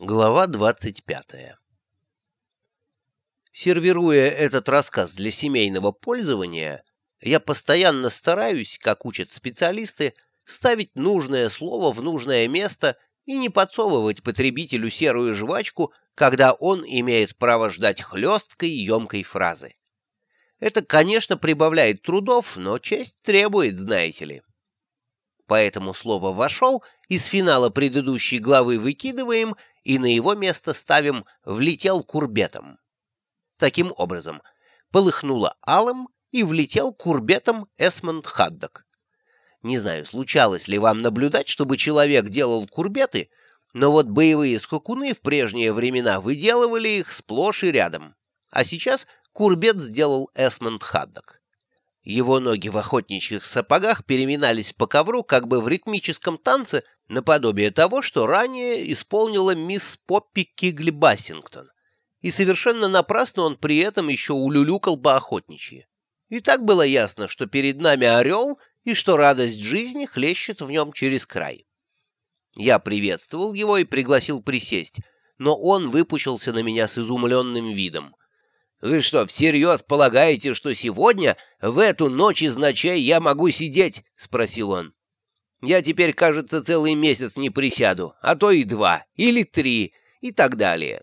Глава 25 Сервируя этот рассказ для семейного пользования, я постоянно стараюсь, как учат специалисты, ставить нужное слово в нужное место и не подсовывать потребителю серую жвачку, когда он имеет право ждать хлесткой емкой фразы. Это, конечно, прибавляет трудов, но честь требует, знаете ли. Поэтому слово «вошел» из финала предыдущей главы выкидываем и на его место ставим «влетел курбетом». Таким образом, полыхнуло алым и влетел курбетом Эсмонд Хаддок. Не знаю, случалось ли вам наблюдать, чтобы человек делал курбеты, но вот боевые скакуны в прежние времена выделывали их сплошь и рядом. А сейчас курбет сделал Эсмонд Хаддок. Его ноги в охотничьих сапогах переминались по ковру, как бы в ритмическом танце, наподобие того, что ранее исполнила мисс Поппи Кигли Бассингтон. И совершенно напрасно он при этом еще улюлюкал по. И так было ясно, что перед нами орел, и что радость жизни хлещет в нем через край. Я приветствовал его и пригласил присесть, но он выпучился на меня с изумленным видом — вы что, всерьез полагаете, что сегодня, в эту ночь из ночей, я могу сидеть?» — спросил он. «Я теперь, кажется, целый месяц не присяду, а то и два, или три, и так далее.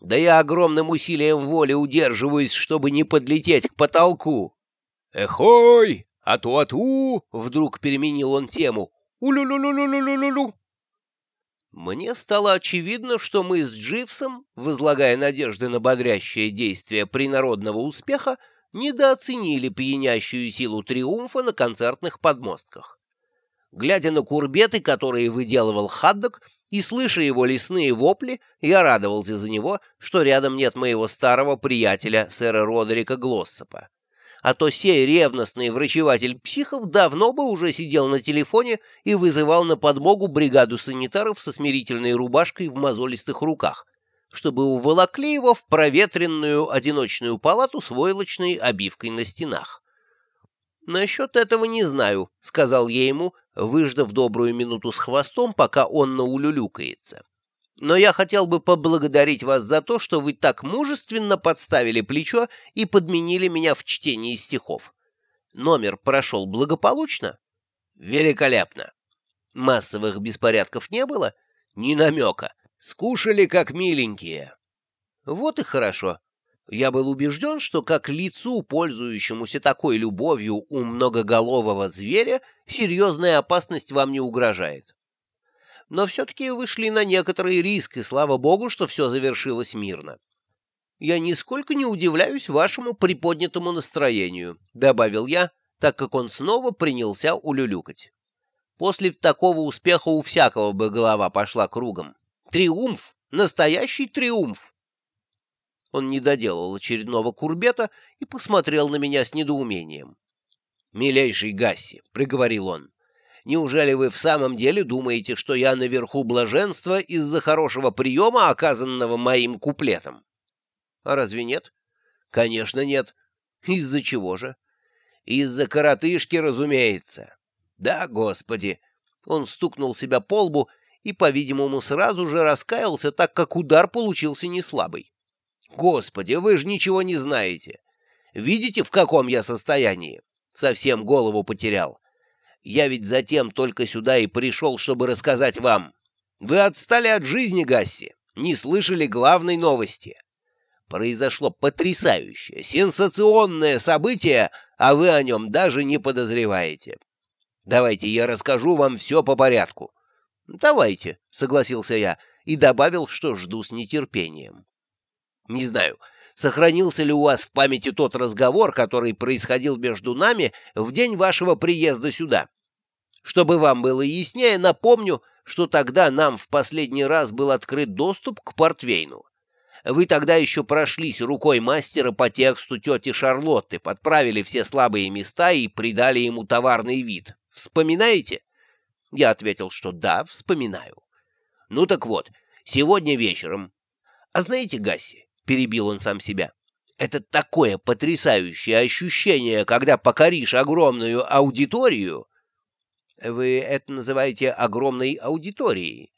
Да я огромным усилием воли удерживаюсь, чтобы не подлететь к потолку». «Эхой! Ату-ату!» — вдруг переменил он тему. «Улю-лю-лю-лю-лю-лю-лю!» Мне стало очевидно, что мы с Дживсом, возлагая надежды на бодрящее действие принародного успеха, недооценили пьянящую силу триумфа на концертных подмостках. Глядя на курбеты, которые выделывал Хаддок, и слыша его лесные вопли, я радовался за него, что рядом нет моего старого приятеля, сэра Родерика Глоссопа а то сей ревностный врачеватель психов давно бы уже сидел на телефоне и вызывал на подмогу бригаду санитаров со смирительной рубашкой в мозолистых руках, чтобы уволокли его в проветренную одиночную палату с войлочной обивкой на стенах. «Насчет этого не знаю», — сказал я ему, выждав добрую минуту с хвостом, пока он наулюлюкается но я хотел бы поблагодарить вас за то, что вы так мужественно подставили плечо и подменили меня в чтении стихов. Номер прошел благополучно? Великолепно. Массовых беспорядков не было? Ни намека. Скушали как миленькие. Вот и хорошо. Я был убежден, что как лицу, пользующемуся такой любовью у многоголового зверя, серьезная опасность вам не угрожает но все-таки вышли на некоторый риск, и слава богу, что все завершилось мирно. «Я нисколько не удивляюсь вашему приподнятому настроению», — добавил я, так как он снова принялся улюлюкать. После такого успеха у всякого бы голова пошла кругом. Триумф! Настоящий триумф! Он не доделал очередного курбета и посмотрел на меня с недоумением. «Милейший Гасси», — приговорил он, Неужели вы в самом деле думаете, что я наверху блаженства из-за хорошего приема, оказанного моим куплетом? А разве нет? Конечно, нет. Из-за чего же? Из-за коротышки, разумеется. Да, господи. Он стукнул себя по лбу и, по-видимому, сразу же раскаялся, так как удар получился не слабый. Господи, вы же ничего не знаете. Видите, в каком я состоянии? Совсем голову потерял. Я ведь затем только сюда и пришел, чтобы рассказать вам. Вы отстали от жизни, Гасси, не слышали главной новости. Произошло потрясающее, сенсационное событие, а вы о нем даже не подозреваете. Давайте я расскажу вам все по порядку. Давайте, согласился я и добавил, что жду с нетерпением. Не знаю, сохранился ли у вас в памяти тот разговор, который происходил между нами в день вашего приезда сюда. Чтобы вам было яснее, напомню, что тогда нам в последний раз был открыт доступ к портвейну. Вы тогда еще прошлись рукой мастера по тексту тети Шарлотты, подправили все слабые места и придали ему товарный вид. Вспоминаете? Я ответил, что да, вспоминаю. Ну так вот, сегодня вечером... А знаете, Гасси, перебил он сам себя. Это такое потрясающее ощущение, когда покоришь огромную аудиторию. Вы это называете огромной аудиторией.